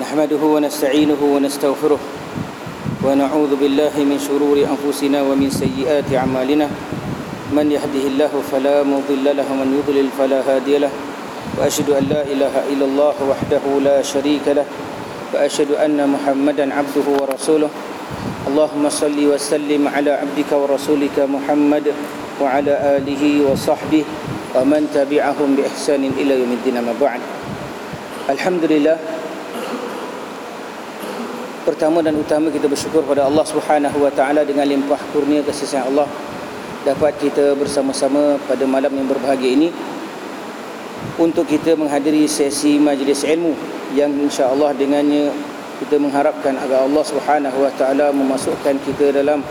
نحمده ونستعينه ونستغفره ونعوذ بالله من شرور أنفسنا ومن سيئات أعمالنا. من يهده الله فلا مضل له ومن يضلل فلا هادي له. وأشهد أن لا إله إلا الله وحده لا شريك له. وأشهد أن محمدا عبده ورسوله. اللهم صل وسلم على عبدك ورسولك محمد وعلى آله وصحبه ومن تبعهم بإحسان إلى يوم الدين ما بعد. الحمد لله Pertama dan utama kita bersyukur kepada Allah Subhanahu wa taala dengan limpah kurnia kasih sayang Allah dapat kita bersama-sama pada malam yang berbahagia ini untuk kita menghadiri sesi majlis ilmu yang insya-Allah dengannya kita mengharapkan agar Allah Subhanahu wa taala memasukkan kita dalam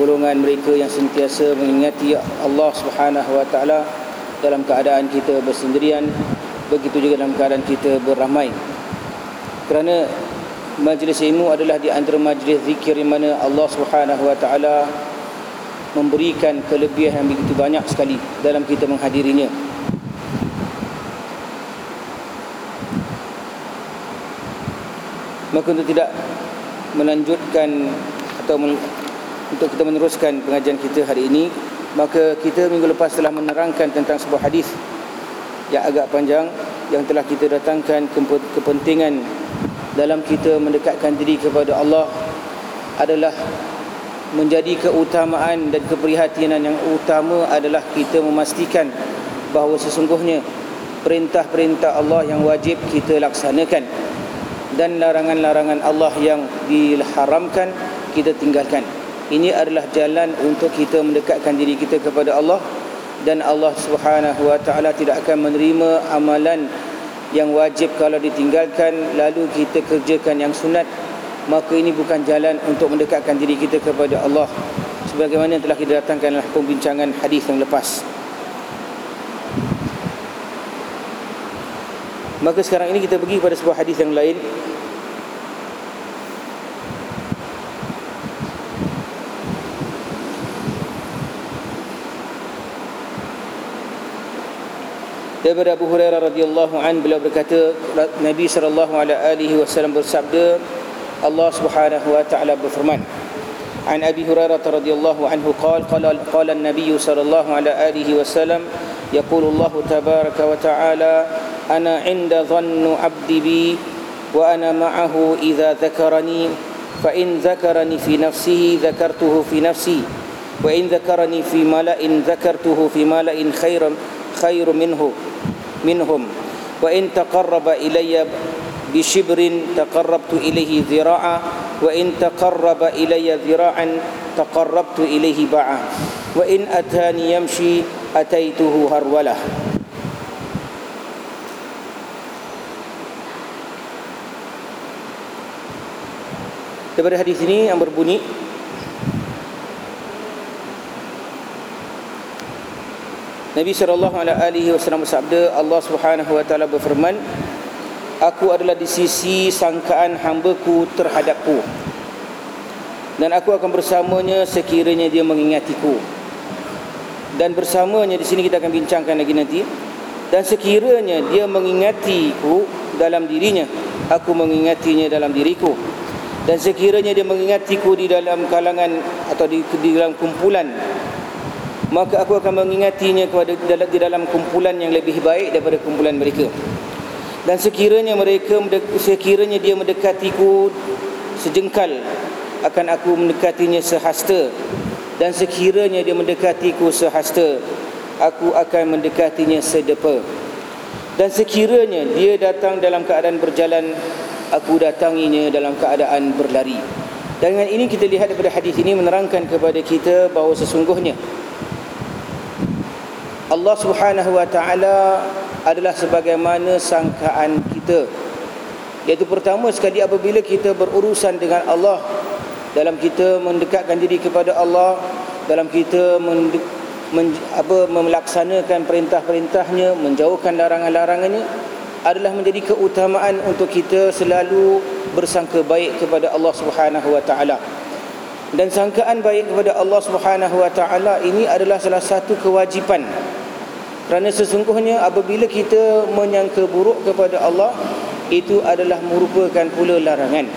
golongan mereka yang sentiasa mengingati Allah Subhanahu wa taala dalam keadaan kita bersendirian begitu juga dalam keadaan kita beramai. Kerana majlis ilmu adalah di antara majlis zikir di mana Allah Subhanahu wa taala memberikan kelebihan yang begitu banyak sekali dalam kita menghadirinya. Maka untuk tidak melanjutkan atau men, untuk kita meneruskan pengajian kita hari ini, maka kita minggu lepas telah menerangkan tentang sebuah hadis yang agak panjang yang telah kita datangkan kepentingan dalam kita mendekatkan diri kepada Allah adalah menjadi keutamaan dan keprihatinan yang utama adalah kita memastikan bahawa sesungguhnya perintah-perintah Allah yang wajib kita laksanakan dan larangan-larangan Allah yang diharamkan kita tinggalkan. Ini adalah jalan untuk kita mendekatkan diri kita kepada Allah dan Allah Subhanahu wa taala tidak akan menerima amalan yang wajib kalau ditinggalkan lalu kita kerjakan yang sunat maka ini bukan jalan untuk mendekatkan diri kita kepada Allah. Sebagaimana telah kita datangkan dalam pembincangan hadis yang lepas. Maka sekarang ini kita pergi pada sebuah hadis yang lain daripada Abu Hurairah radhiyallahu an beliau berkata Nabi sallallahu alaihi wasallam bersabda Allah Subhanahu wa taala berfirman عن أبي هريرة رضي الله عنه قال قال قال النبي صلى الله عليه وسلم يقول الله تبارك وتعالى أنا عند ظن عبدي بي وأنا معه إذا ذكرني فإن ذكرني في نفسه ذكرته في نفسي وإن ذكرني في ملأ ذكرته في ملأ خير خير منه minhum. Wa in taqarraba ilayya bi shibrin taqarrabtu ilayhi dhira'a wa in taqarraba ilayya dhira'an taqarrabtu ilayhi ba'a. Wa in atani yamshi ataituhu harwalah daripada hadis ini yang berbunyi Nabi sallallahu alaihi wasallam bersabda Allah Subhanahu wa taala berfirman Aku adalah di sisi sangkaan hamba-Ku terhadapku dan aku akan bersamanya sekiranya dia mengingatiku. Dan bersamanya di sini kita akan bincangkan lagi nanti. Dan sekiranya dia mengingatiku dalam dirinya aku mengingatinya dalam diriku. Dan sekiranya dia mengingatiku di dalam kalangan atau di, di dalam kumpulan maka aku akan mengingatinya kepada di dalam kumpulan yang lebih baik daripada kumpulan mereka. Dan sekiranya mereka sekiranya dia mendekatiku sejengkal akan aku mendekatinya sehasta. Dan sekiranya dia mendekatiku sehasta aku akan mendekatinya sedepa. Dan sekiranya dia datang dalam keadaan berjalan aku datanginya dalam keadaan berlari. Dan dengan ini kita lihat daripada hadis ini menerangkan kepada kita bahawa sesungguhnya Allah Subhanahu wa taala adalah sebagaimana sangkaan kita. Iaitu pertama sekali apabila kita berurusan dengan Allah dalam kita mendekatkan diri kepada Allah, dalam kita mende, men, apa, melaksanakan perintah-perintahnya, menjauhkan larangan-larangannya adalah menjadi keutamaan untuk kita selalu bersangka baik kepada Allah Subhanahu wa taala. Dan sangkaan baik kepada Allah Subhanahu wa taala ini adalah salah satu kewajipan kerana sesungguhnya apabila kita menyangka buruk kepada Allah itu adalah merupakan pula larangan.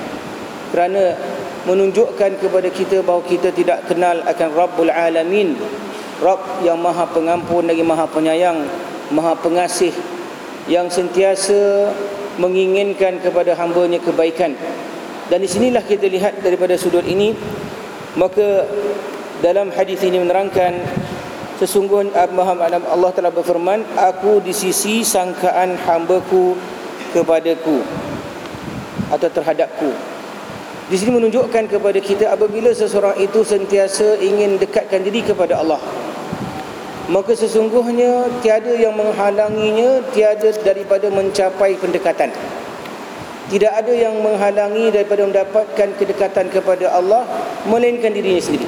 Kerana menunjukkan kepada kita bahawa kita tidak kenal akan Rabbul Alamin Rabb yang maha pengampun lagi maha penyayang maha pengasih yang sentiasa menginginkan kepada hambanya kebaikan. Dan di sinilah kita lihat daripada sudut ini maka dalam hadis ini menerangkan sesungguhnya Allah telah berfirman aku di sisi sangkaan hambaku kepadaku atau terhadapku di sini menunjukkan kepada kita apabila seseorang itu sentiasa ingin dekatkan diri kepada Allah. Maka sesungguhnya tiada yang menghalanginya tiada daripada mencapai pendekatan. Tidak ada yang menghalangi daripada mendapatkan kedekatan kepada Allah melainkan dirinya sendiri.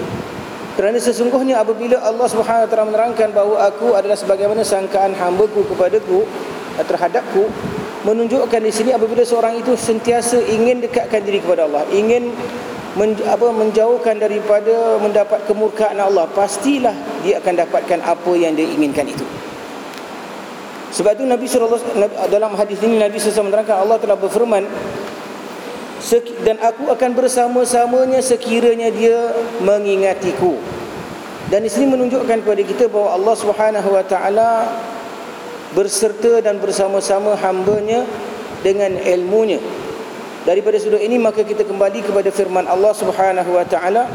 Kerana sesungguhnya apabila Allah Wa menerangkan bahawa aku adalah sebagaimana sangkaan hamba-Ku kepadaku terhadapku menunjukkan di sini apabila seorang itu sentiasa ingin dekatkan diri kepada Allah, ingin men, apa menjauhkan daripada mendapat kemurkaan Allah, pastilah dia akan dapatkan apa yang dia inginkan itu. Sebab itu Nabi sallallahu dalam hadis ini Nabi SAW menerangkan Allah telah berfirman dan aku akan bersama-samanya sekiranya dia mengingatiku. Dan di sini menunjukkan kepada kita bahawa Allah Subhanahu wa taala berserta dan bersama-sama hambanya dengan ilmunya daripada sudut ini maka kita kembali kepada firman Allah Subhanahu wa taala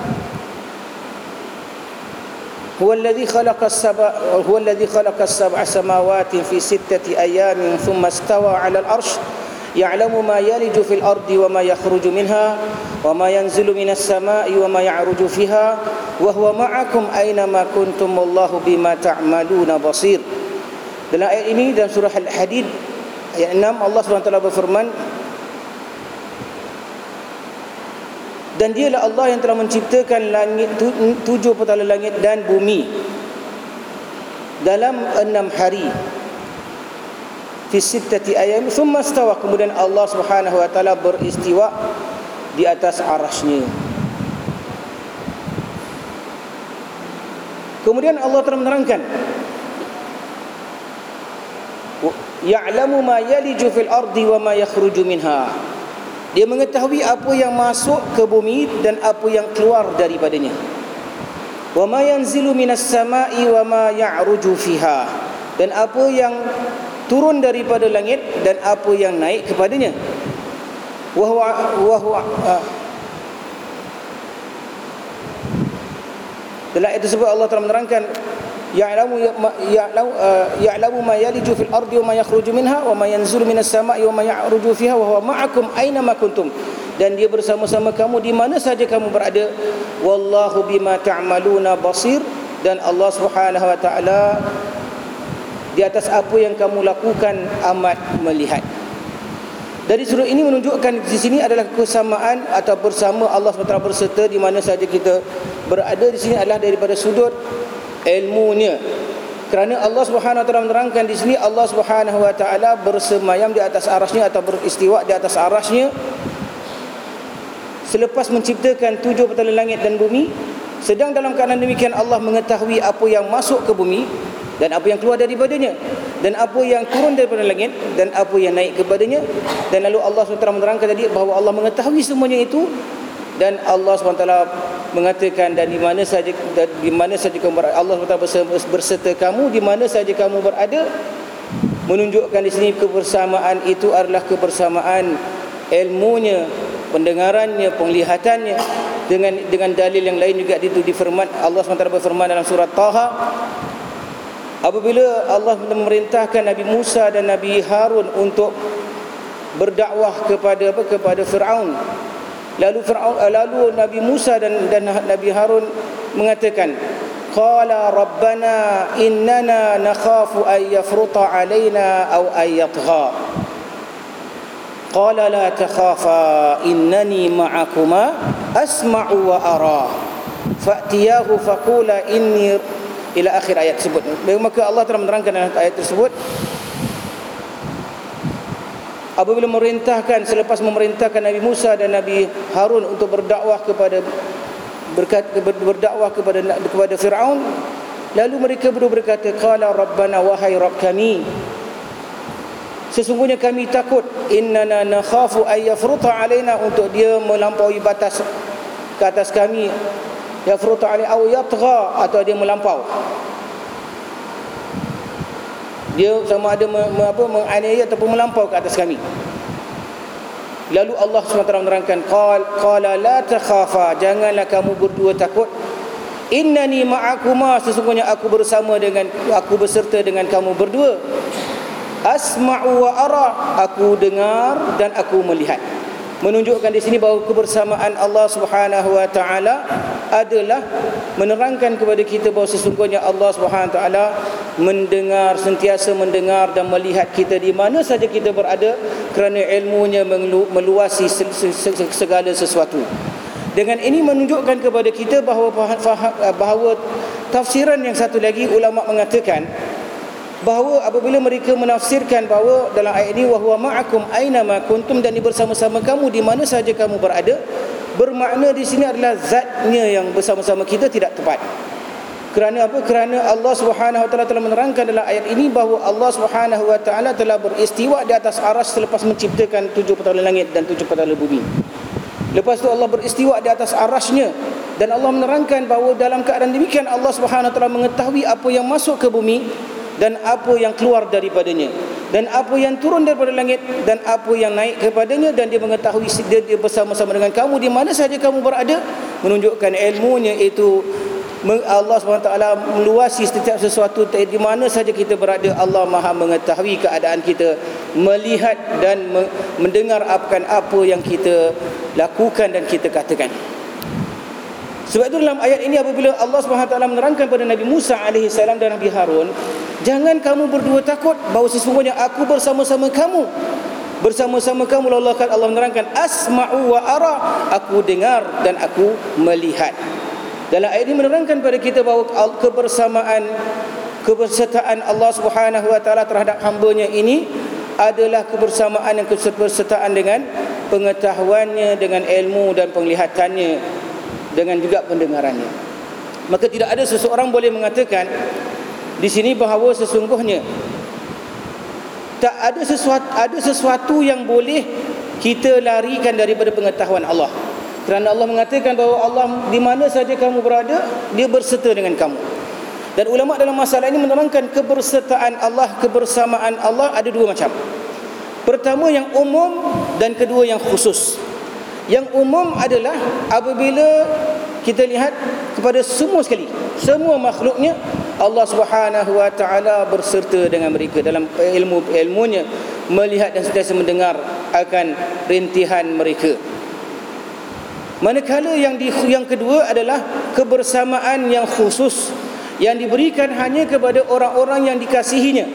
هو الذي خلق السبع هو الذي خلق السبع سماوات في ستة أيام ثم استوى على يعلم ما يلج في الأرض وما يخرج منها وما ينزل من السماء وما يعرج فيها ma'akum aina ma kuntum الله bima تعملون basir. dalam ayat ini dalam surah Al-Hadid ayat 6 Allah SWT berfirman dan dialah Allah yang telah menciptakan langit tu, tujuh petala langit dan bumi dalam enam hari Fi sittati ayam thumma stawa kemudian Allah Subhanahu wa taala beristiwa di atas arasy Kemudian Allah telah menerangkan ya'lamu ma yaliju fil ardi wa ma yakhruju minha. Dia mengetahui apa yang masuk ke bumi dan apa yang keluar daripadanya. Wa ma yanzilu minas sama'i wa ma ya'ruju fiha. Dan apa yang turun daripada langit dan apa yang naik kepadanya. Wa huwa wa huwa uh, dalam ayat tersebut Allah telah menerangkan ya'lamu ya'lamu uh, ya'lamu ma yaliju fil ardi wa ma yakhruju minha wa ma yanzulu minas sama'i wa ma ya'ruju fiha wa huwa ma'akum aina ma kuntum. Dan dia bersama-sama kamu di mana saja kamu berada. Wallahu bima ta'maluna basir. Dan Allah Subhanahu wa taala di atas apa yang kamu lakukan amat melihat. Dari sudut ini menunjukkan di sini adalah kesamaan atau bersama Allah SWT berserta di mana saja kita berada. Di sini adalah daripada sudut ilmunya. Kerana Allah Subhanahu wa taala menerangkan di sini Allah Subhanahu wa taala bersemayam di atas arasnya atau beristiwa di atas arasnya. Selepas menciptakan tujuh petala langit dan bumi sedang dalam keadaan demikian Allah mengetahui apa yang masuk ke bumi dan apa yang keluar daripadanya. Dan apa yang turun daripada langit dan apa yang naik kepadanya. Dan lalu Allah SWT menerangkan tadi bahawa Allah mengetahui semuanya itu. Dan Allah SWT mengatakan dan di mana saja di mana saja kamu berada Allah SWT berserta kamu di mana saja kamu berada menunjukkan di sini kebersamaan itu adalah kebersamaan ilmunya pendengarannya penglihatannya. Dengan dengan dalil yang lain juga itu difirman Allah SWT berfirman dalam surat Taha apabila Allah memerintahkan Nabi Musa dan Nabi Harun untuk berdakwah kepada apa kepada Firaun Lalu Fir'aun eh, lalu Nabi Musa dan dan Nabi Harun mengatakan qala rabbana innana nakhafu an yafruta alaina aw an yatgha. Qala la takhafa innani ma'akuma asma'u wa ara fa'tiyahu faqula inni ila akhir ayat tersebut. Maka Allah telah menerangkan dalam ayat tersebut apabila memerintahkan selepas memerintahkan Nabi Musa dan Nabi Harun untuk berdakwah kepada berkat berdakwah kepada kepada Firaun lalu mereka berdua berkata qala rabbana wahai rabb kami sesungguhnya kami takut innana nakhafu ay yafruta alaina untuk dia melampaui batas ke atas kami yafruta alai au yatgha atau dia melampau. Dia sama ada me, me, apa menganiaya ataupun melampau ke atas kami. Lalu Allah SWT menerangkan qal qala la takhafa janganlah kamu berdua takut. Innani ma'akuma sesungguhnya aku bersama dengan aku berserta dengan kamu berdua. Asma'u wa ara aku dengar dan aku melihat menunjukkan di sini bahawa kebersamaan Allah Subhanahu wa taala adalah menerangkan kepada kita bahawa sesungguhnya Allah Subhanahu wa taala mendengar sentiasa mendengar dan melihat kita di mana saja kita berada kerana ilmunya meluasi segala sesuatu. Dengan ini menunjukkan kepada kita bahawa bahawa tafsiran yang satu lagi ulama mengatakan bahawa apabila mereka menafsirkan bahawa dalam ayat ini wahwa ma'akum aina ma kuntum dan bersama-sama kamu di mana saja kamu berada bermakna di sini adalah zatnya yang bersama-sama kita tidak tepat. Kerana apa? Kerana Allah Subhanahu wa taala telah menerangkan dalam ayat ini bahawa Allah Subhanahu wa taala telah beristiwa di atas aras selepas menciptakan tujuh petala langit dan tujuh petala bumi. Lepas itu Allah beristiwa di atas arasnya dan Allah menerangkan bahawa dalam keadaan demikian Allah Subhanahu wa taala mengetahui apa yang masuk ke bumi dan apa yang keluar daripadanya. Dan apa yang turun daripada langit dan apa yang naik kepadanya dan dia mengetahui dia, dia bersama-sama dengan kamu di mana saja kamu berada menunjukkan ilmunya itu. Allah SWT meluasi setiap sesuatu di mana saja kita berada Allah maha mengetahui keadaan kita melihat dan mendengar apa yang kita lakukan dan kita katakan sebab itu dalam ayat ini apabila Allah SWT menerangkan kepada Nabi Musa AS dan Nabi Harun Jangan kamu berdua takut bahawa sesungguhnya aku bersama-sama kamu. Bersama-sama kamu Allah Allah menerangkan asma'u wa ara aku dengar dan aku melihat. Dalam ayat ini menerangkan kepada kita bahawa kebersamaan kebersertaan Allah Subhanahu wa taala terhadap hamba-Nya ini adalah kebersamaan yang kebersertaan dengan pengetahuannya dengan ilmu dan penglihatannya dengan juga pendengarannya. Maka tidak ada seseorang boleh mengatakan di sini bahawa sesungguhnya tak ada sesuatu ada sesuatu yang boleh kita larikan daripada pengetahuan Allah. Kerana Allah mengatakan bahawa Allah di mana saja kamu berada, dia berserta dengan kamu. Dan ulama dalam masalah ini menerangkan kebersertaan Allah, kebersamaan Allah ada dua macam. Pertama yang umum dan kedua yang khusus. Yang umum adalah apabila kita lihat kepada semua sekali, semua makhluknya Allah Subhanahu wa taala berserta dengan mereka dalam ilmu ilmunya melihat dan sentiasa mendengar akan rintihan mereka. Manakala yang di, yang kedua adalah kebersamaan yang khusus yang diberikan hanya kepada orang-orang yang dikasihinya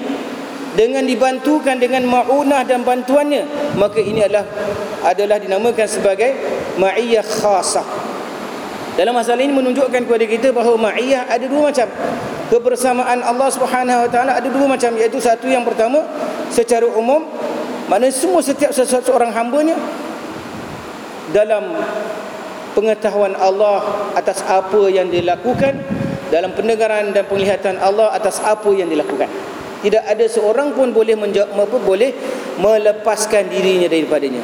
dengan dibantukan dengan maunah dan bantuannya maka ini adalah adalah dinamakan sebagai ma'iyah khasah. Dalam masalah ini menunjukkan kepada kita bahawa ma'iyah ada dua macam. Kebersamaan Allah Subhanahu Wa Taala ada dua macam iaitu satu yang pertama secara umum mana semua setiap seseorang hamba-Nya dalam pengetahuan Allah atas apa yang dilakukan dalam pendengaran dan penglihatan Allah atas apa yang dilakukan tidak ada seorang pun boleh menjawab boleh melepaskan dirinya daripadanya.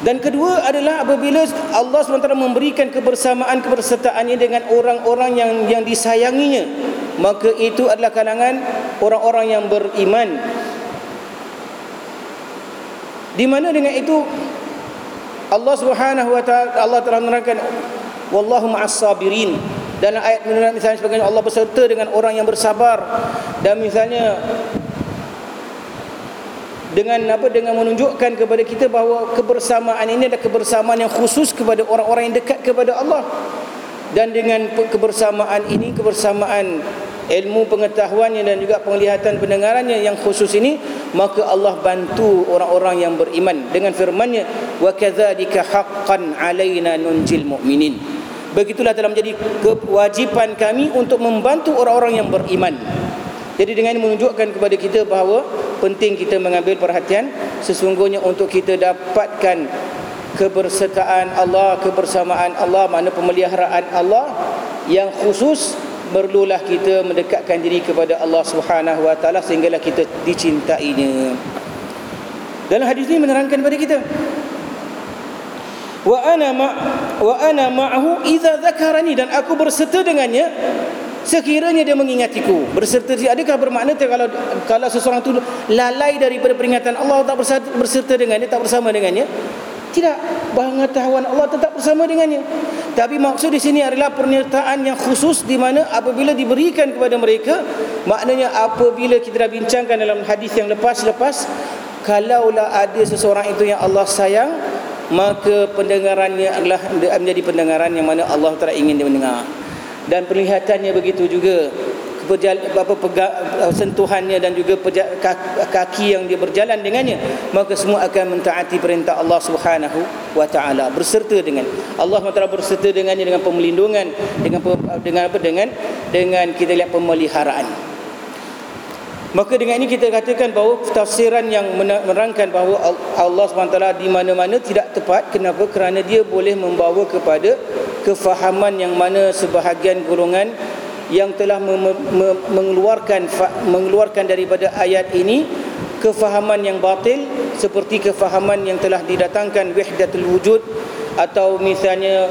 Dan kedua adalah apabila Allah SWT memberikan kebersamaan kebersertaannya dengan orang-orang yang yang disayanginya maka itu adalah kalangan orang-orang yang beriman. Di mana dengan itu Allah Subhanahu wa taala Allah telah menerangkan wallahu ma'as sabirin dalam ayat misalnya sebagainya Allah berserta dengan orang yang bersabar. Dan misalnya dengan apa dengan menunjukkan kepada kita bahawa kebersamaan ini adalah kebersamaan yang khusus kepada orang-orang yang dekat kepada Allah. Dan dengan kebersamaan ini kebersamaan ilmu pengetahuannya dan juga penglihatan pendengarannya yang khusus ini maka Allah bantu orang-orang yang beriman dengan firman-Nya wa kadzalika haqqan alaina nunjil mu'minin begitulah telah menjadi kewajipan kami untuk membantu orang-orang yang beriman jadi dengan ini menunjukkan kepada kita bahawa penting kita mengambil perhatian sesungguhnya untuk kita dapatkan kebersertaan Allah, kebersamaan Allah, mana pemeliharaan Allah yang khusus perlulah kita mendekatkan diri kepada Allah Subhanahu Wa Taala sehinggalah kita dicintainya. dalam hadis ini menerangkan kepada kita wa ana ma wa ana ma'ahu idza dzakarani dan aku berserta dengannya sekiranya dia mengingatiku. Berserta adakah bermakna kalau kalau seseorang itu lalai daripada peringatan Allah tak berserta dengannya tak bersama dengannya? Tidak. Pengetahuan Allah tetap bersama dengannya. Tapi maksud di sini adalah pernyataan yang khusus di mana apabila diberikan kepada mereka maknanya apabila kita dah bincangkan dalam hadis yang lepas-lepas kalaulah ada seseorang itu yang Allah sayang maka pendengarannya adalah menjadi pendengaran yang mana Allah Taala ingin dia mendengar. Dan perlihatannya begitu juga. Apa pegang, sentuhannya dan juga kaki yang dia berjalan dengannya maka semua akan mentaati perintah Allah Subhanahu wa taala. Berserta dengan Allah Taala berserta dengannya dengan pemelindungan dengan dengan apa dengan dengan kita lihat pemeliharaan Maka dengan ini kita katakan bahawa tafsiran yang menerangkan bahawa Allah SWT di mana-mana tidak tepat. Kenapa? Kerana dia boleh membawa kepada kefahaman yang mana sebahagian golongan yang telah mengeluarkan mengeluarkan daripada ayat ini kefahaman yang batil seperti kefahaman yang telah didatangkan wahdatul wujud atau misalnya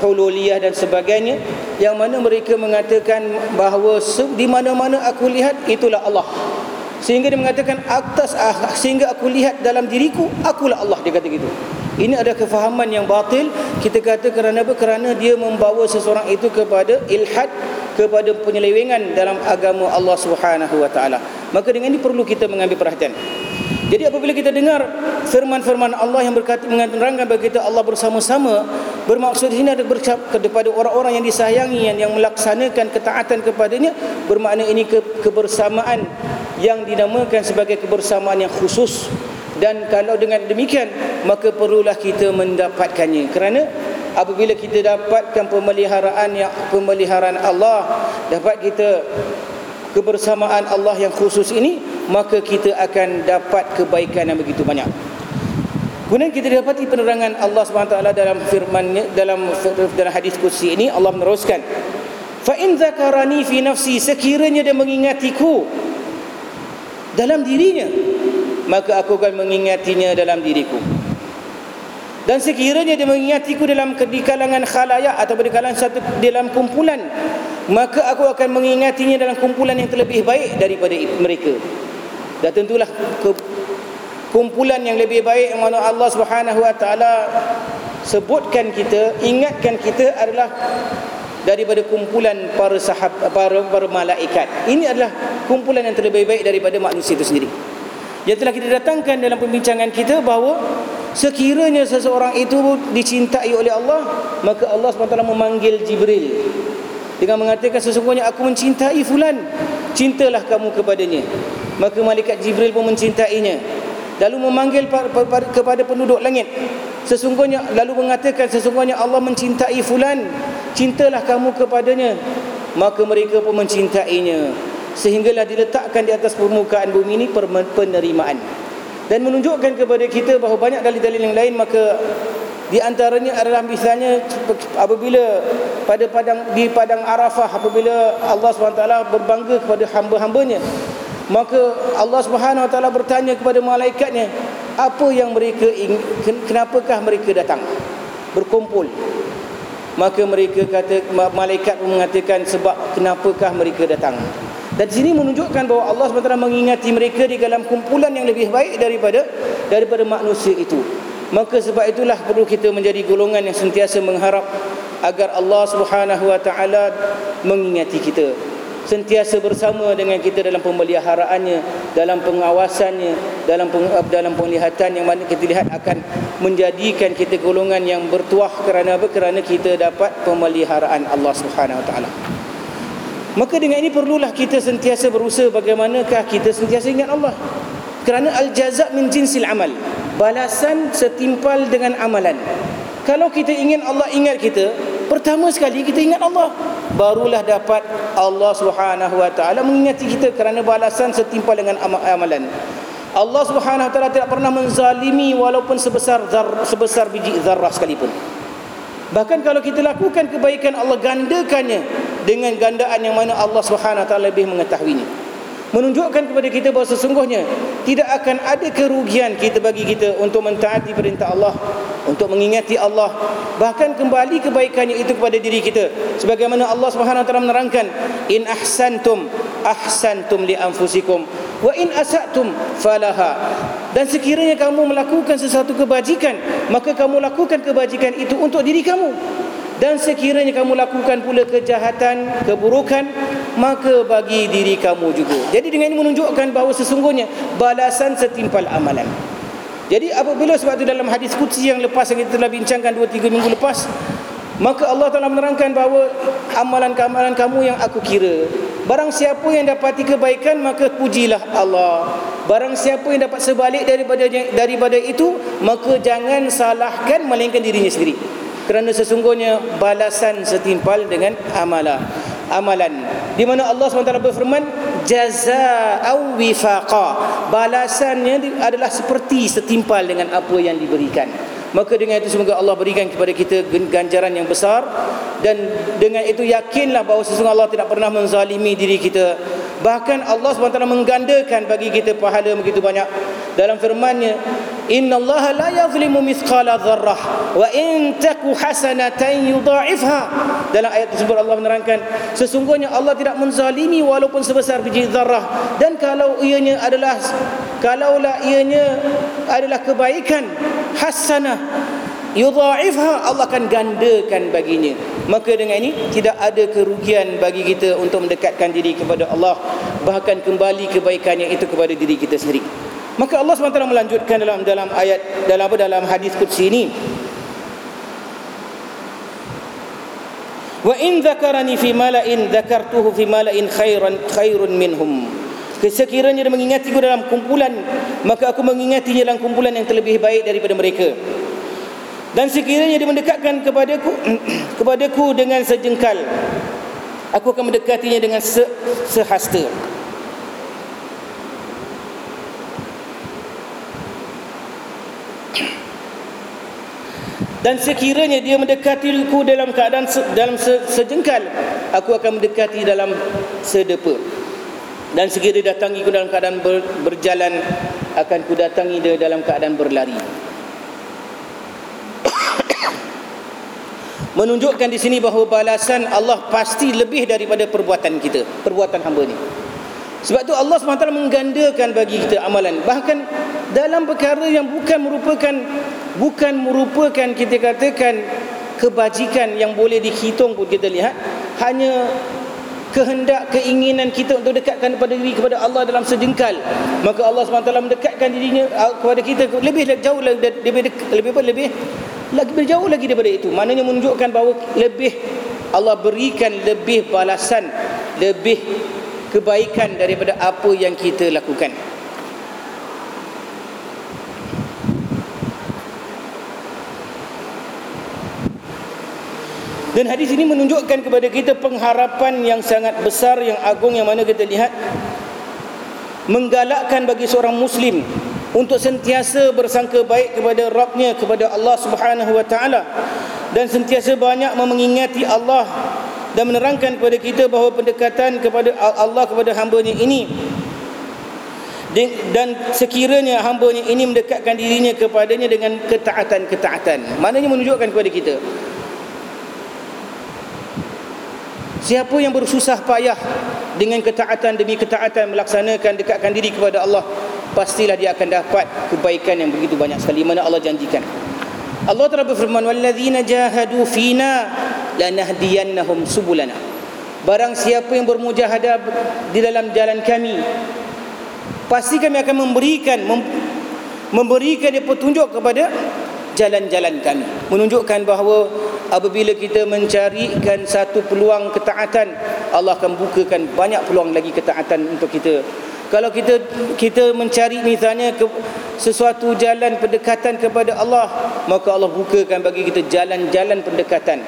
hululiyah dan sebagainya yang mana mereka mengatakan bahawa di mana-mana aku lihat itulah Allah. Sehingga dia mengatakan atas ah, sehingga aku lihat dalam diriku akulah Allah dia kata gitu. Ini ada kefahaman yang batil. Kita kata kerana apa? Kerana dia membawa seseorang itu kepada ilhad kepada penyelewengan dalam agama Allah Subhanahu wa taala. Maka dengan ini perlu kita mengambil perhatian jadi apabila kita dengar firman-firman Allah yang berkata menerangkan bagi kita Allah bersama-sama bermaksud di sini ada bercap kepada orang-orang yang disayangi yang, yang melaksanakan ketaatan kepadanya bermakna ini ke, kebersamaan yang dinamakan sebagai kebersamaan yang khusus. Dan kalau dengan demikian maka perlulah kita mendapatkannya. Kerana apabila kita dapatkan pemeliharaan yang pemeliharaan Allah dapat kita kebersamaan Allah yang khusus ini maka kita akan dapat kebaikan yang begitu banyak. Kemudian kita dapati penerangan Allah SWT dalam firman dalam dalam hadis kursi ini Allah meneruskan fa in zakarani fi nafsi sekiranya dia mengingatiku dalam dirinya maka aku akan mengingatinya dalam diriku. Dan sekiranya dia mengingatiku dalam di kalangan khalayak atau di kalangan satu dalam kumpulan maka aku akan mengingatinya dalam kumpulan yang terlebih baik daripada mereka dan tentulah ke, kumpulan yang lebih baik yang mana Allah Subhanahu wa taala sebutkan kita ingatkan kita adalah daripada kumpulan para sahab para, para malaikat. Ini adalah kumpulan yang terlebih baik daripada manusia itu sendiri. Yang telah kita datangkan dalam pembincangan kita bahawa sekiranya seseorang itu dicintai oleh Allah maka Allah SWT memanggil Jibril. Dengan mengatakan sesungguhnya aku mencintai fulan cintalah kamu kepadanya. Maka malaikat jibril pun mencintainya. Lalu memanggil kepada penduduk langit. Sesungguhnya lalu mengatakan sesungguhnya Allah mencintai fulan. Cintalah kamu kepadanya. Maka mereka pun mencintainya. Sehinggalah diletakkan di atas permukaan bumi ini penerimaan. Dan menunjukkan kepada kita bahawa banyak dalil-dalil yang lain maka di antaranya adalah misalnya apabila pada padang di padang Arafah apabila Allah SWT berbangga kepada hamba-hambanya maka Allah Taala bertanya kepada malaikatnya apa yang mereka kenapakah mereka datang? Berkumpul. Maka mereka kata malaikat mengatakan sebab kenapakah mereka datang? Dan sini menunjukkan bahawa Allah SWT mengingati mereka di dalam kumpulan yang lebih baik daripada daripada manusia itu maka sebab itulah perlu kita menjadi golongan yang sentiasa mengharap agar Allah Subhanahu wa taala mengingati kita. Sentiasa bersama dengan kita dalam pemeliharaannya dalam pengawasannya dalam peng, dalam penglihatan yang mana kita lihat akan menjadikan kita golongan yang bertuah kerana apa? Kerana kita dapat pemeliharaan Allah Subhanahu wa taala. Maka dengan ini perlulah kita sentiasa berusaha bagaimanakah kita sentiasa ingat Allah kerana al jaza min jinsil amal. Balasan setimpal dengan amalan. Kalau kita ingin Allah ingat kita pertama sekali kita ingat Allah. Barulah dapat Allah Subhanahu wa taala mengingati kita kerana balasan setimpal dengan amalan. Allah Subhanahu wa taala tidak pernah menzalimi walaupun sebesar zar, sebesar biji zarrah sekalipun. Bahkan kalau kita lakukan kebaikan Allah gandakannya dengan gandaan yang mana Allah Subhanahu wa taala lebih mengetahuinya. Menunjukkan kepada kita bahawa sesungguhnya tidak akan ada kerugian kita bagi kita untuk mentaati perintah Allah untuk mengingati Allah bahkan kembali kebaikannya itu kepada diri kita. Sebagaimana Allah Subhanahu taala menerangkan in ahsantum ahsantum li anfusikum wa in asatum falaha. Dan sekiranya kamu melakukan sesuatu kebajikan maka kamu lakukan kebajikan itu untuk diri kamu. Dan sekiranya kamu lakukan pula kejahatan, keburukan, maka bagi diri kamu juga. Jadi dengan ini menunjukkan bahawa sesungguhnya balasan setimpal amalan. Jadi apabila sebab itu dalam hadis kutsi yang lepas yang kita telah bincangkan 2-3 minggu lepas, maka Allah Taala menerangkan bahawa amalan-amalan kamu yang aku kira. Barang siapa yang dapati kebaikan maka pujilah Allah. Barang siapa yang dapat sebalik daripada daripada itu maka jangan salahkan melainkan dirinya sendiri kerana sesungguhnya balasan setimpal dengan amalan amalan. Di mana Allah SWT berfirman jazaa'u wifaqa. Balasannya adalah seperti setimpal dengan apa yang diberikan. Maka dengan itu semoga Allah berikan kepada kita ganjaran yang besar. Dan dengan itu yakinlah bahawa sesungguhnya Allah tidak pernah menzalimi diri kita bahkan Allah SWT menggandakan bagi kita pahala begitu banyak dalam firman-Nya Inna Allah la yazlimu mithqala dharrah wa in taku hasanatan yudha'ifha. Dalam ayat tersebut Allah menerangkan sesungguhnya Allah tidak menzalimi walaupun sebesar biji zarrah dan kalau ianya adalah kalaulah ianya adalah kebaikan hasanah yudha'ifha Allah akan gandakan baginya. Maka dengan ini tidak ada kerugian bagi kita untuk mendekatkan diri kepada Allah bahkan kembali kebaikannya itu kepada diri kita sendiri. Maka Allah SWT melanjutkan dalam dalam ayat dalam apa dalam hadis qudsi ini. Wa in dzakarani fi mala'in dzakartuhu fi mala'in khairan khairun minhum. Sekiranya dia mengingatiku dalam kumpulan maka aku mengingatinya dalam kumpulan yang terlebih baik daripada mereka. Dan sekiranya dia mendekatkan kepadaku kepadaku dengan sejengkal aku akan mendekatinya dengan se, sehasta. dan sekiranya dia mendekatiku dalam keadaan se, dalam se, sejengkal aku akan mendekati dalam sedepa dan sekiranya datangi ku dalam keadaan ber, berjalan akan ku datangi dia dalam keadaan berlari menunjukkan di sini bahawa balasan Allah pasti lebih daripada perbuatan kita perbuatan hamba ni. Sebab tu Allah SWT menggandakan bagi kita amalan. Bahkan dalam perkara yang bukan merupakan bukan merupakan kita katakan kebajikan yang boleh dihitung pun kita lihat hanya kehendak keinginan kita untuk dekatkan kepada diri kepada Allah dalam sejengkal. Maka Allah SWT mendekatkan dirinya kepada kita lebih jauh lebih lebih lebih apa lebih lagi jauh lagi daripada itu. Maknanya menunjukkan bahawa lebih Allah berikan lebih balasan lebih kebaikan daripada apa yang kita lakukan Dan hadis ini menunjukkan kepada kita pengharapan yang sangat besar yang agung yang mana kita lihat menggalakkan bagi seorang muslim untuk sentiasa bersangka baik kepada Rabbnya kepada Allah Subhanahu wa taala. Dan sentiasa banyak mengingati Allah dan menerangkan kepada kita bahawa pendekatan kepada Allah kepada hamba-Nya ini dan sekiranya hamba-Nya ini mendekatkan dirinya kepadanya dengan ketaatan-ketaatan. Maknanya menunjukkan kepada kita Siapa yang bersusah payah dengan ketaatan demi ketaatan melaksanakan dekatkan diri kepada Allah, pastilah dia akan dapat kebaikan yang begitu banyak sekali mana Allah janjikan. Allah Taala berfirman, "Walladzina jahadu fina lanahdiyannahum subulana." Barang siapa yang bermujahadah di dalam jalan kami, pasti kami akan memberikan memberikan dia petunjuk kepada jalan-jalan kami menunjukkan bahawa apabila kita mencarikan satu peluang ketaatan Allah akan bukakan banyak peluang lagi ketaatan untuk kita. Kalau kita kita mencari misalnya ke, sesuatu jalan pendekatan kepada Allah maka Allah bukakan bagi kita jalan-jalan pendekatan.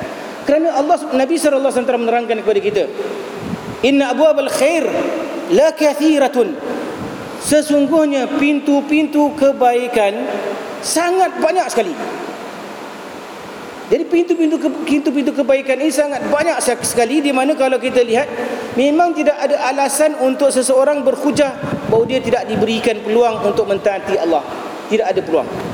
Kerana Allah Nabi sallallahu alaihi wasallam menerangkan kepada kita inna abwabal khair la kathiratun sesungguhnya pintu-pintu kebaikan sangat banyak sekali. Jadi pintu-pintu pintu-pintu kebaikan ini sangat banyak sekali di mana kalau kita lihat memang tidak ada alasan untuk seseorang berhujah bahawa dia tidak diberikan peluang untuk mentaati Allah. Tidak ada peluang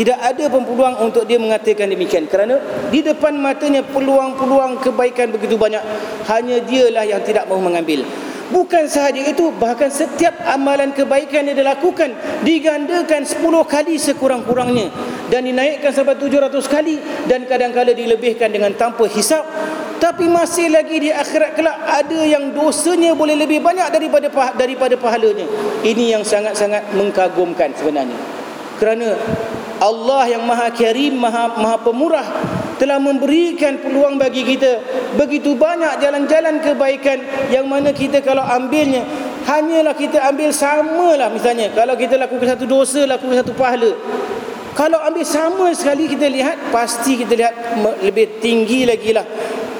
tidak ada pun peluang untuk dia mengatakan demikian. Kerana di depan matanya peluang-peluang kebaikan begitu banyak hanya dialah yang tidak mahu mengambil. Bukan sahaja itu bahkan setiap amalan kebaikan yang dilakukan digandakan 10 kali sekurang-kurangnya. Dan dinaikkan sampai 700 kali dan kadang-kadang dilebihkan dengan tanpa hisap. Tapi masih lagi di akhirat kelak ada yang dosanya boleh lebih banyak daripada daripada pahalanya. Ini yang sangat-sangat mengagumkan sebenarnya kerana Allah yang maha karim, maha, maha pemurah telah memberikan peluang bagi kita begitu banyak jalan-jalan kebaikan yang mana kita kalau ambilnya hanyalah kita ambil samalah misalnya. Kalau kita lakukan satu dosa lakukan satu pahala. Kalau ambil sama sekali kita lihat pasti kita lihat lebih tinggi lagi lah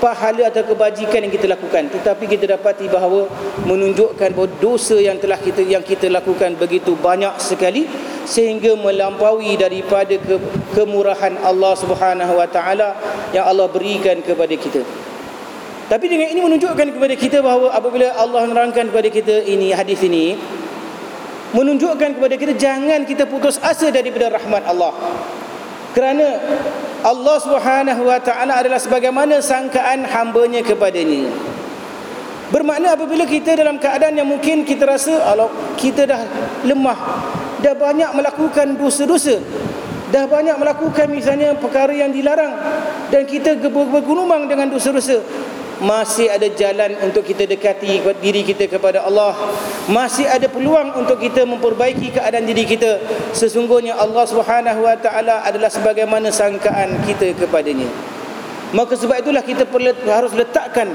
pahala atau kebajikan yang kita lakukan. Tetapi kita dapati bahawa menunjukkan bahawa dosa yang telah kita yang kita lakukan begitu banyak sekali sehingga melampaui daripada ke, kemurahan Allah Subhanahu wa taala yang Allah berikan kepada kita. Tapi dengan ini menunjukkan kepada kita bahawa apabila Allah menerangkan kepada kita ini hadis ini menunjukkan kepada kita jangan kita putus asa daripada rahmat Allah. Kerana Allah Subhanahu wa taala adalah sebagaimana sangkaan hamba-Nya kepadanya. Bermakna apabila kita dalam keadaan yang mungkin kita rasa kalau kita dah lemah, dah banyak melakukan dosa-dosa, dah banyak melakukan misalnya perkara yang dilarang. Dan kita bergulumang dengan dosa-dosa, masih ada jalan untuk kita dekati diri kita kepada Allah. Masih ada peluang untuk kita memperbaiki keadaan diri kita. Sesungguhnya Allah Subhanahu wa taala adalah sebagaimana sangkaan kita kepadanya. Maka sebab itulah kita perlu harus letakkan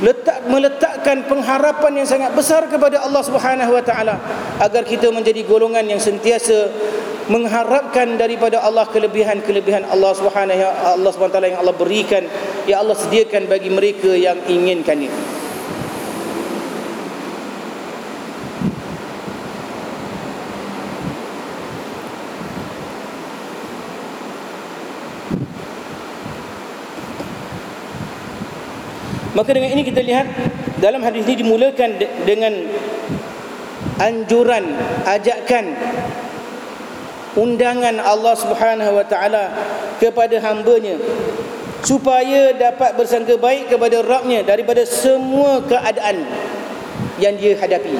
letak meletakkan pengharapan yang sangat besar kepada Allah Subhanahu wa taala agar kita menjadi golongan yang sentiasa mengharapkan daripada Allah kelebihan-kelebihan Allah Subhanahu Allah Subhanahu taala yang Allah berikan yang Allah sediakan bagi mereka yang inginkannya. Maka dengan ini kita lihat dalam hadis ini dimulakan dengan anjuran, ajakan undangan Allah Subhanahu wa taala kepada hamba-Nya supaya dapat bersangka baik kepada Rabb-Nya daripada semua keadaan yang dia hadapi.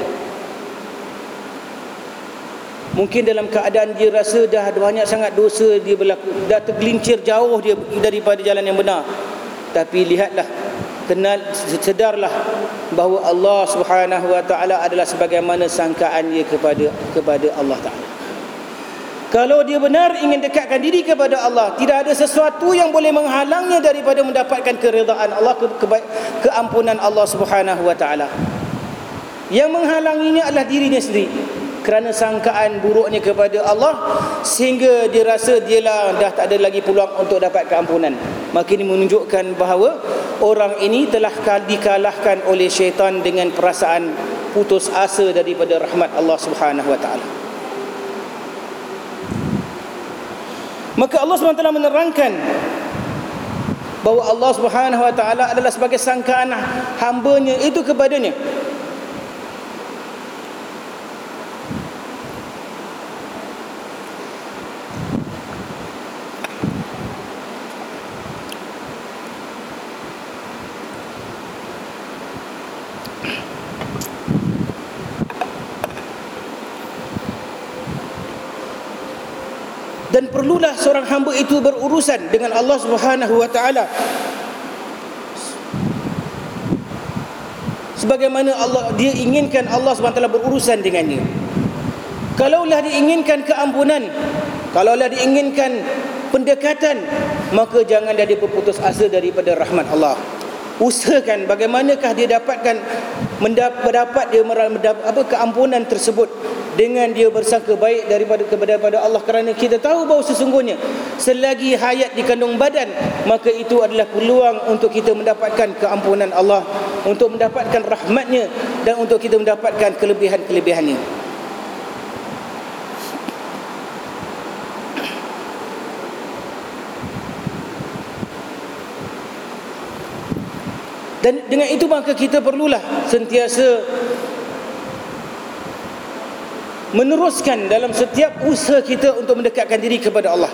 Mungkin dalam keadaan dia rasa dah banyak sangat dosa dia berlaku, dah tergelincir jauh dia daripada jalan yang benar. Tapi lihatlah kenal sedarlah bahawa Allah Subhanahu wa taala adalah sebagaimana sangkaan dia kepada kepada Allah taala. Kalau dia benar ingin dekatkan diri kepada Allah, tidak ada sesuatu yang boleh menghalangnya daripada mendapatkan keridaan Allah, ke, ke, keampunan Allah Subhanahu wa taala. Yang menghalanginya adalah dirinya sendiri. Kerana sangkaan buruknya kepada Allah sehingga dia rasa dialah dah tak ada lagi peluang untuk dapat keampunan. Maka ini menunjukkan bahawa orang ini telah dikalahkan oleh syaitan dengan perasaan putus asa daripada rahmat Allah Subhanahu wa taala. Maka Allah SWT menerangkan bahawa Allah Subhanahu Wa Taala adalah sebagai sangkaan hamba-Nya itu kepadanya. dan perlulah seorang hamba itu berurusan dengan Allah Subhanahu wa taala. Sebagaimana Allah dia inginkan Allah Subhanahu wa taala berurusan dengannya. Kalaulah diinginkan keampunan kalaulah diinginkan pendekatan maka janganlah dia berputus asa daripada rahmat Allah usahakan bagaimanakah dia dapatkan mendapat dia mendapat apa keampunan tersebut dengan dia bersangka baik daripada kepada Allah. Kerana kita tahu bahawa sesungguhnya selagi hayat di kandung badan maka itu adalah peluang untuk kita mendapatkan keampunan Allah untuk mendapatkan rahmatnya dan untuk kita mendapatkan kelebihan-kelebihannya dan dengan itu maka kita perlulah sentiasa meneruskan dalam setiap usaha kita untuk mendekatkan diri kepada Allah.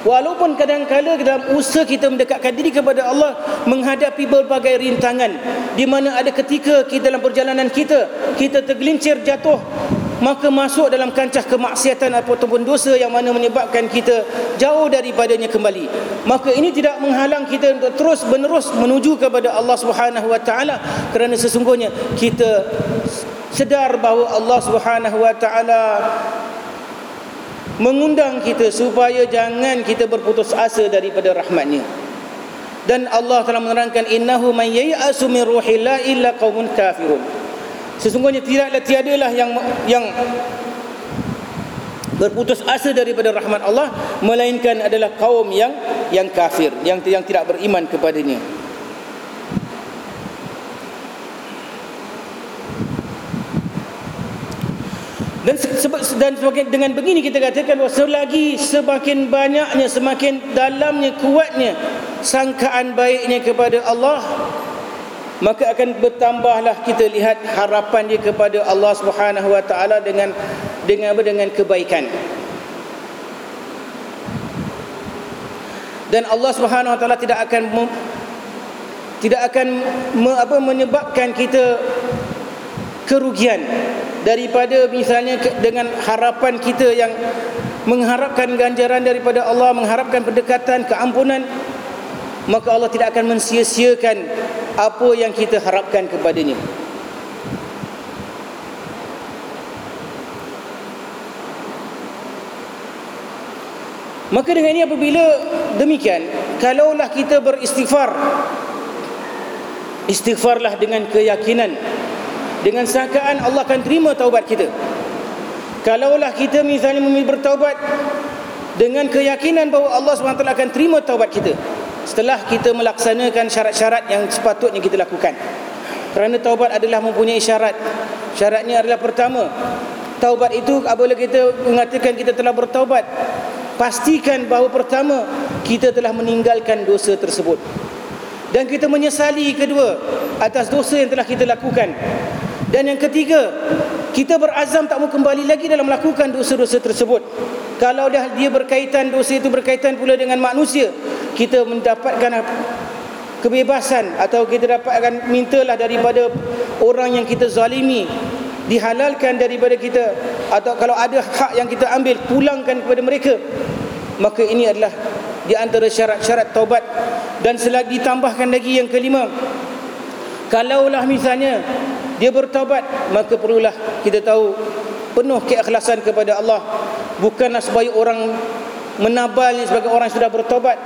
Walaupun kadang-kala dalam usaha kita mendekatkan diri kepada Allah menghadapi berbagai rintangan di mana ada ketika kita dalam perjalanan kita kita tergelincir jatuh maka masuk dalam kancah kemaksiatan ataupun dosa yang mana menyebabkan kita jauh daripadanya kembali. Maka ini tidak menghalang kita untuk terus menerus menuju kepada Allah Subhanahu wa taala. Kerana sesungguhnya kita sedar bahawa Allah Subhanahu wa taala mengundang kita supaya jangan kita berputus asa daripada rahmatnya. Dan Allah telah menerangkan innahu man yai'asu min ruhillah illa qaumun kafirun sesungguhnya tidaklah tiadalah yang yang berputus asa daripada rahmat Allah melainkan adalah kaum yang yang kafir yang yang tidak beriman kepadanya. Dan dan semakin dengan begini kita katakan bahawa selagi semakin banyaknya semakin dalamnya kuatnya sangkaan baiknya kepada Allah maka akan bertambahlah kita lihat harapan dia kepada Allah Subhanahu wa taala dengan dengan dengan kebaikan. Dan Allah Subhanahu wa taala tidak akan tidak akan me, apa menyebabkan kita kerugian daripada misalnya dengan harapan kita yang mengharapkan ganjaran daripada Allah mengharapkan pendekatan keampunan maka Allah tidak akan mensia-siakan apa yang kita harapkan kepadanya. Maka dengan ini apabila demikian kalaulah kita beristighfar istighfarlah dengan keyakinan dengan sangkaan Allah akan terima taubat kita. Kalaulah kita misalnya memilih bertaubat dengan keyakinan bahawa Allah SWT akan terima taubat kita setelah kita melaksanakan syarat-syarat yang sepatutnya kita lakukan. Kerana taubat adalah mempunyai syarat. Syaratnya adalah pertama. Taubat itu apabila kita mengatakan kita telah bertaubat pastikan bahawa pertama kita telah meninggalkan dosa tersebut. Dan kita menyesali kedua atas dosa yang telah kita lakukan dan yang ketiga, kita berazam tak mau kembali lagi dalam melakukan dosa-dosa tersebut. Kalau dah dia berkaitan dosa itu berkaitan pula dengan manusia, kita mendapatkan kebebasan atau kita dapatkan mintalah daripada orang yang kita zalimi dihalalkan daripada kita atau kalau ada hak yang kita ambil pulangkan kepada mereka. Maka ini adalah di antara syarat-syarat taubat. Dan selagi ditambahkan lagi yang kelima kalaulah misalnya dia bertaubat maka perlulah kita tahu penuh keikhlasan kepada Allah. Bukanlah sebagai orang menabalnya sebagai orang yang sudah bertobat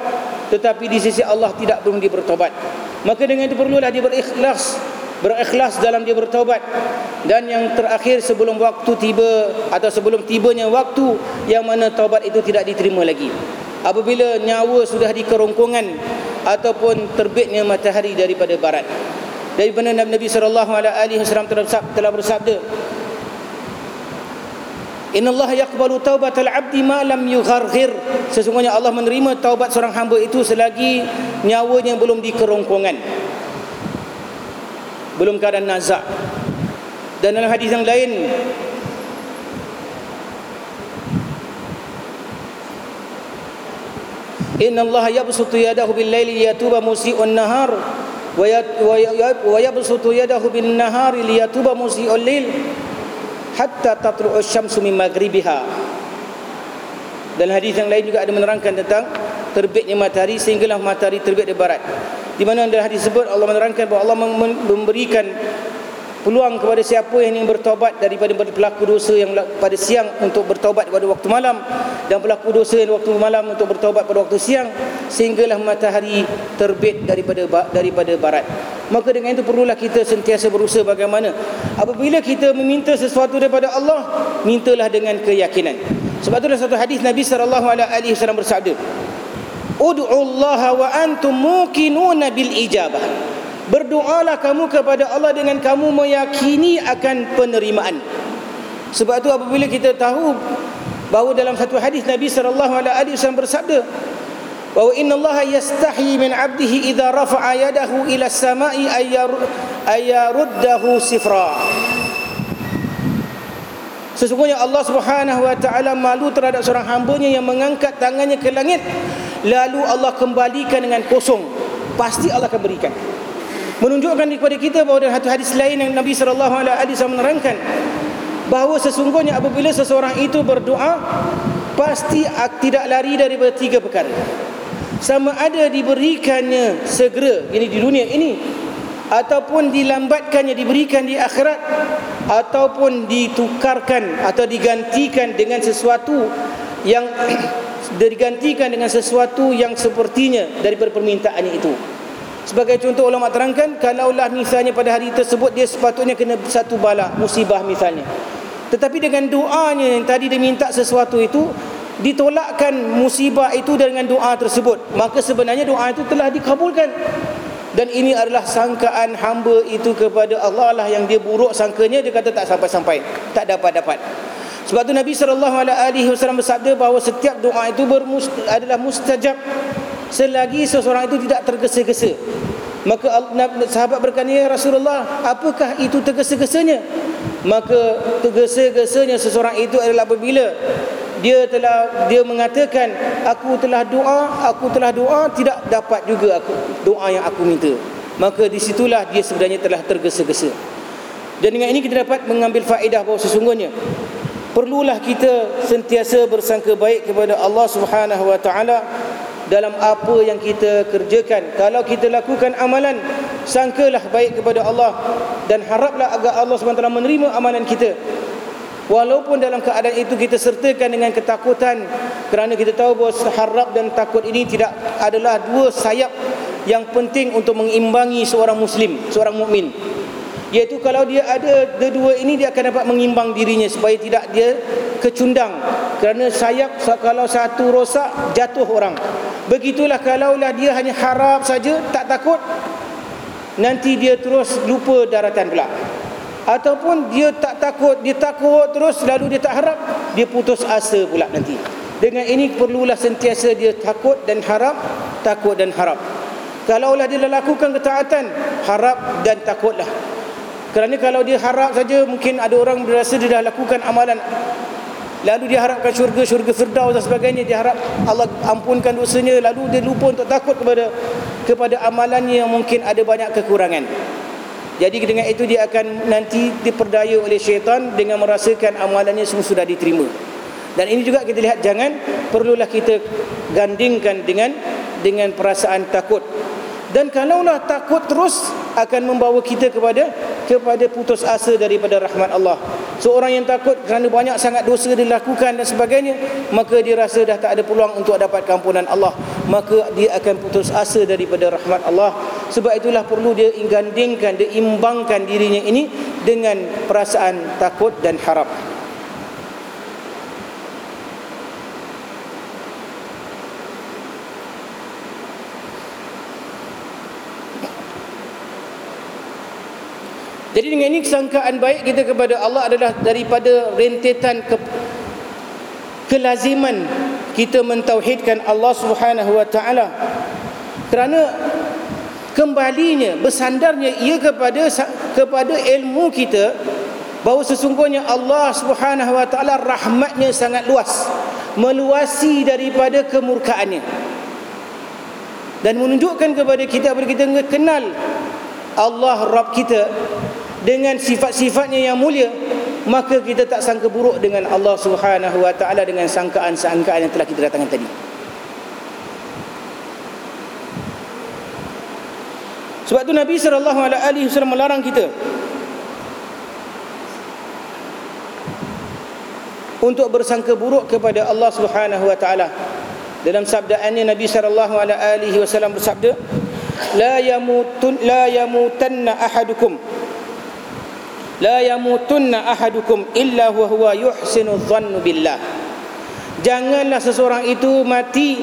tetapi di sisi Allah tidak perlu dia bertobat maka dengan itu perlulah dia berikhlas berikhlas dalam dia bertobat dan yang terakhir sebelum waktu tiba atau sebelum tibanya waktu yang mana taubat itu tidak diterima lagi. Apabila nyawa sudah di kerongkongan ataupun terbitnya matahari daripada barat dari mana Nabi sallallahu alaihi wasallam telah bersabda Inna Allah yaqbalu taubatal abdi ma lam yugharghir. Sesungguhnya Allah menerima taubat seorang hamba itu selagi nyawanya belum di kerongkongan Belum keadaan nazak. Dan dalam hadis yang lain Inna Allah yabsutu yadahu bil laili yatuba musii'un nahar ويبسط يده بالنهار ليتوب مسيء الليل حتى تطلع الشمس من مغربها dan hadis yang lain juga ada menerangkan tentang terbitnya matahari sehinggalah matahari terbit di barat di mana dalam hadis tersebut Allah menerangkan bahawa Allah memberikan peluang kepada siapa yang ingin bertobat daripada pelaku dosa yang pada siang untuk bertobat pada waktu malam dan pelaku dosa yang waktu malam untuk bertobat pada waktu siang sehinggalah matahari terbit daripada daripada barat. Maka dengan itu perlulah kita sentiasa berusaha bagaimana. Apabila kita meminta sesuatu daripada Allah mintalah dengan keyakinan. Sebab itu dalam satu hadis Nabi sallallahu alaihi wasallam bersabda Ud'u Allah wa antum muqinuna bil ijabah Berdoalah kamu kepada Allah dengan kamu meyakini akan penerimaan. Sebab itu apabila kita tahu bahawa dalam satu hadis Nabi sallallahu alaihi wasallam bersabda bahawa inna Allah yastahi min 'abdihi idza rafa'a yadahu ila as-sama'i ayaruddahu sifra. Sesungguhnya Allah Subhanahu wa taala malu terhadap seorang hamba-Nya yang mengangkat tangannya ke langit lalu Allah kembalikan dengan kosong. Pasti Allah akan berikan. Menunjukkan kepada kita bahawa dalam satu hadis lain yang Nabi sallallahu alaihi wasallam menerangkan bahawa sesungguhnya apabila seseorang itu berdoa pasti tidak lari daripada tiga perkara. Sama ada diberikannya segera ini di dunia ini ataupun dilambatkannya diberikan di akhirat ataupun ditukarkan atau digantikan dengan sesuatu yang digantikan dengan sesuatu yang sepertinya daripada permintaannya itu sebagai contoh ulama terangkan kalaulah misalnya pada hari tersebut dia sepatutnya kena satu bala musibah misalnya. Tetapi dengan doanya yang tadi dia minta sesuatu itu ditolakkan musibah itu dengan doa tersebut. Maka sebenarnya doa itu telah dikabulkan. Dan ini adalah sangkaan hamba itu kepada Allah lah yang dia buruk sangkanya. Dia kata tak sampai-sampai tak dapat-dapat. Sebab tu Nabi SAW bersabda bahawa setiap doa itu adalah mustajab selagi seseorang itu tidak tergesa-gesa maka sahabat berkata ya Rasulullah apakah itu tergesa-gesanya? Maka tergesa-gesanya seseorang itu adalah apabila dia telah dia mengatakan aku telah doa aku telah doa tidak dapat juga aku doa yang aku minta. Maka disitulah dia sebenarnya telah tergesa-gesa. Dan dengan ini kita dapat mengambil faedah bahawa sesungguhnya perlulah kita sentiasa bersangka baik kepada Allah Subhanahu wa taala dalam apa yang kita kerjakan kalau kita lakukan amalan sangkalah baik kepada Allah dan haraplah agar Allah taala menerima amalan kita Walaupun dalam keadaan itu kita sertakan dengan ketakutan kerana kita tahu bahawa harap dan takut ini tidak adalah dua sayap yang penting untuk mengimbangi seorang muslim, seorang mukmin. Iaitu kalau dia ada dua-dua ini dia akan dapat mengimbang dirinya supaya tidak dia kecundang. Kerana sayap kalau satu rosak jatuh orang. Begitulah kalaulah dia hanya harap saja tak takut nanti dia terus lupa daratan pula. Ataupun dia tak takut dia takut terus lalu dia tak harap dia putus asa pula nanti. Dengan ini perlulah sentiasa dia takut dan harap takut dan harap. Kalaulah dia lakukan ketaatan harap dan takutlah. Kerana kalau dia harap saja mungkin ada orang berasa dia dah lakukan amalan lalu dia harapkan syurga syurga firdaus dan sebagainya dia harap Allah ampunkan dosanya lalu dia lupa untuk takut kepada kepada amalannya yang mungkin ada banyak kekurangan jadi dengan itu dia akan nanti diperdaya oleh syaitan dengan merasakan amalannya semua sudah diterima. Dan ini juga kita lihat jangan perlulah kita gandingkan dengan dengan perasaan takut. Dan kalaulah takut terus akan membawa kita kepada kepada putus asa daripada rahmat Allah. Seorang yang takut kerana banyak sangat dosa dilakukan dan sebagainya, maka dia rasa dah tak ada peluang untuk dapat kampunan Allah. Maka dia akan putus asa daripada rahmat Allah sebab itulah perlu dia gandingkan, dia imbangkan dirinya ini dengan perasaan takut dan harap. Jadi dengan ini kesangkaan baik kita kepada Allah adalah daripada rentetan ke kelaziman kita mentauhidkan Allah Subhanahu wa taala. Kerana kembalinya bersandarnya ia kepada kepada ilmu kita bahawa sesungguhnya Allah Subhanahu wa taala rahmatnya sangat luas meluasi daripada kemurkaannya dan menunjukkan kepada kita agar kita kenal Allah Rabb kita dengan sifat-sifatnya yang mulia maka kita tak sangka buruk dengan Allah Subhanahu wa taala dengan sangkaan-sangkaan yang telah kita datangkan tadi Sebab tu Nabi sallallahu alaihi wasallam melarang kita untuk bersangka buruk kepada Allah Subhanahu wa taala. Dalam sabdaannya Nabi sallallahu alaihi wasallam bersabda, "La yamutun la yamutanna ahadukum la yamutunna ahadukum illa huwa huwa yuhsinu dhannu billah." Janganlah seseorang itu mati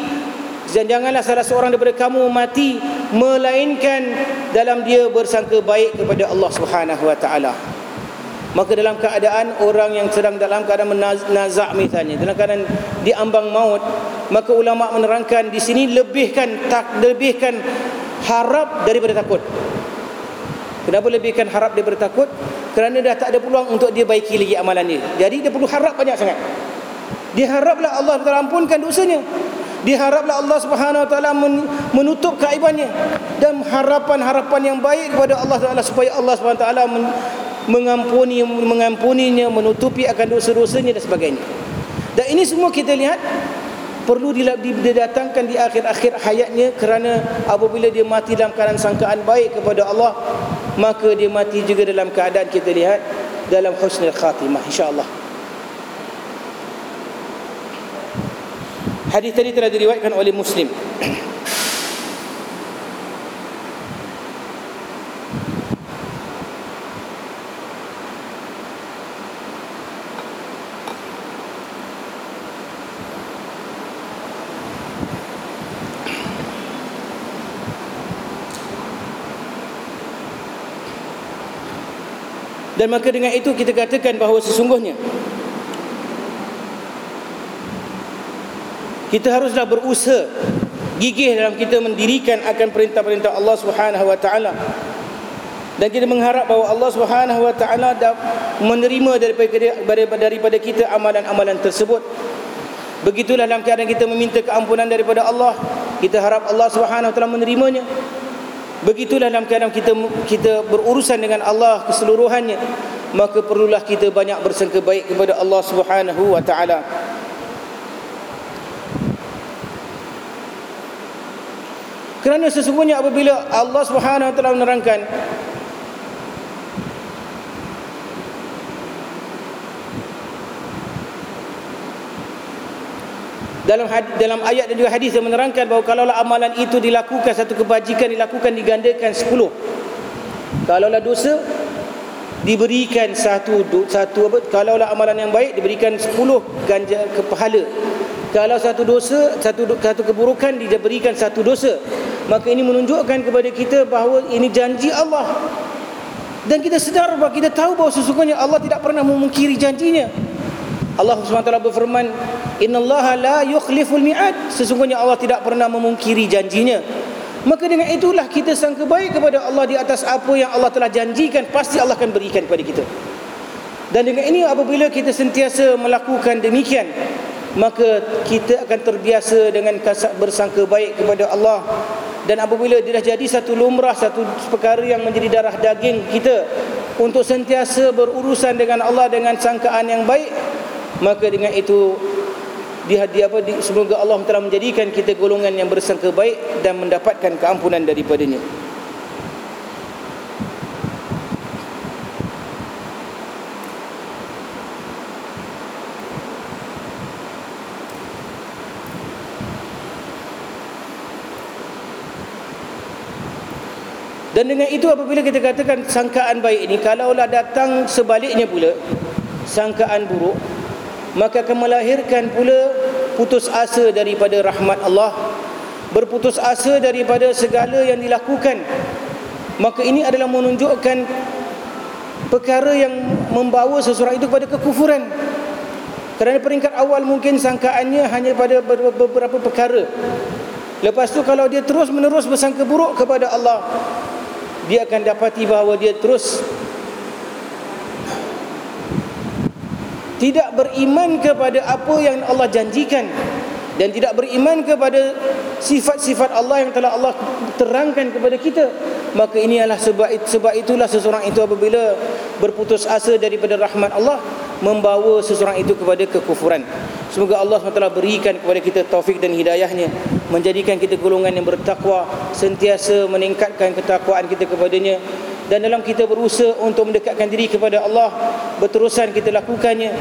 dan janganlah salah seorang daripada kamu mati melainkan dalam dia bersangka baik kepada Allah Subhanahu wa taala. Maka dalam keadaan orang yang sedang dalam keadaan menazak misalnya dalam keadaan diambang maut maka ulama menerangkan di sini lebihkan tak lebihkan harap daripada takut. Kenapa lebihkan harap daripada takut? Kerana dah tak ada peluang untuk dia baiki lagi amalan dia. Jadi dia perlu harap banyak sangat. Dia haraplah Allah Taala ampunkan dosanya. Dia haraplah Allah Subhanahu Wa Taala menutup keaibannya. Dan harapan-harapan yang baik kepada Allah Taala supaya Allah Subhanahu Wa Taala mengampuni mengampuninya menutupi akan dosa-dosanya dan sebagainya. Dan ini semua kita lihat perlu didatangkan di akhir-akhir hayatnya kerana apabila dia mati dalam keadaan sangkaan baik kepada Allah maka dia mati juga dalam keadaan kita lihat dalam husnul khatimah insyaallah. Hadis tadi telah diriwayatkan oleh muslim Dan maka dengan itu kita katakan bahawa sesungguhnya kita haruslah berusaha gigih dalam kita mendirikan akan perintah-perintah Allah Subhanahu wa taala. Dan kita mengharap bahawa Allah Subhanahu wa taala menerima daripada daripada kita amalan-amalan tersebut. Begitulah dalam keadaan kita meminta keampunan daripada Allah, kita harap Allah Subhanahu wa taala menerimanya. Begitulah dalam keadaan kita kita berurusan dengan Allah keseluruhannya maka perlulah kita banyak bersangka baik kepada Allah Subhanahu wa taala. Kerana sesungguhnya apabila Allah Subhanahu wa taala menerangkan dalam dalam ayat dan juga hadis yang menerangkan bahawa kalau amalan itu dilakukan satu kebajikan dilakukan digandakan sepuluh. Kalau dosa diberikan satu satu apa kalau amalan yang baik diberikan sepuluh ganja ke pahala. Kalau satu dosa satu satu keburukan diberikan satu dosa. Maka ini menunjukkan kepada kita bahawa ini janji Allah. Dan kita sedar bahawa kita tahu bahawa sesungguhnya Allah tidak pernah memungkiri janjinya Allah SWT berfirman Inna Allah la yukhliful mi'ad. Sesungguhnya Allah tidak pernah memungkiri janjinya. Maka dengan itulah kita sangka baik kepada Allah Di atas apa yang Allah telah janjikan Pasti Allah akan berikan kepada kita. Dan dengan ini apabila kita sentiasa melakukan demikian Maka kita akan terbiasa dengan bersangka baik kepada Allah. Dan apabila dia dah jadi satu lumrah Satu perkara yang menjadi darah daging kita Untuk sentiasa berurusan dengan Allah Dengan sangkaan yang baik maka dengan itu di hadiah apa di, semoga Allah telah menjadikan kita golongan yang bersangka baik dan mendapatkan keampunan daripadanya. Dan dengan itu apabila kita katakan sangkaan baik ini Kalaulah datang sebaliknya pula Sangkaan buruk maka akan melahirkan pula putus asa daripada rahmat Allah. Berputus asa daripada segala yang dilakukan. Maka ini adalah menunjukkan perkara yang membawa seseorang itu kepada kekufuran. Kerana peringkat awal mungkin sangkaannya hanya pada beberapa perkara. Lepas tu kalau dia terus menerus bersangka buruk kepada Allah dia akan dapati bahawa dia terus tidak beriman kepada apa yang Allah janjikan dan tidak beriman kepada sifat-sifat Allah yang telah Allah terangkan kepada kita maka ini adalah sebab sebab itulah seseorang itu apabila berputus asa daripada rahmat Allah membawa seseorang itu kepada kekufuran. Semoga Allah SWT berikan kepada kita taufik dan hidayahnya menjadikan kita golongan yang bertakwa sentiasa meningkatkan ketakwaan kita kepadanya dan dalam kita berusaha untuk mendekatkan diri kepada Allah berterusan kita lakukannya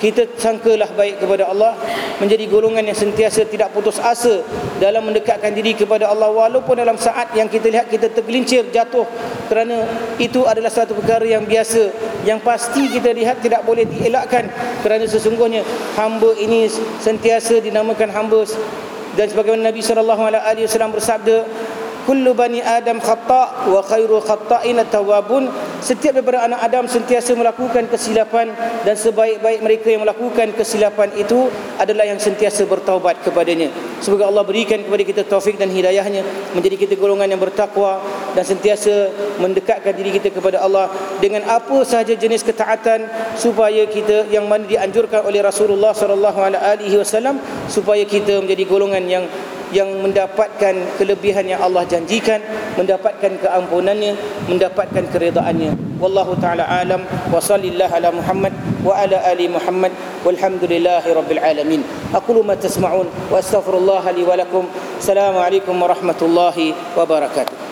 kita sangkalah baik kepada Allah menjadi golongan yang sentiasa tidak putus asa dalam mendekatkan diri kepada Allah. Walaupun dalam saat yang kita lihat kita tergelincir jatuh kerana itu adalah satu perkara yang biasa yang pasti kita lihat tidak boleh dielakkan. Kerana sesungguhnya hamba ini sentiasa dinamakan hamba. Dan sebagaimana Nabi sallallahu alaihi wasallam bersabda kullu bani adam khata wa khairu khata'in tawabun setiap daripada anak Adam sentiasa melakukan kesilapan dan sebaik-baik mereka yang melakukan kesilapan itu adalah yang sentiasa bertaubat kepadanya. Semoga Allah berikan kepada kita taufik dan hidayahnya menjadi kita golongan yang bertakwa dan sentiasa mendekatkan diri kita kepada Allah dengan apa sahaja jenis ketaatan supaya kita yang mana dianjurkan oleh Rasulullah sallallahu alaihi wasallam supaya kita menjadi golongan yang yang mendapatkan kelebihan yang Allah janjikan, mendapatkan keampunannya, mendapatkan keredaannya. Wallahu taala alam wa sallallahu ala Muhammad wa ala ali Muhammad walhamdulillahi rabbil alamin. Aqulu ma tasma'un wa astaghfirullah li wa lakum. Assalamualaikum warahmatullahi wabarakatuh.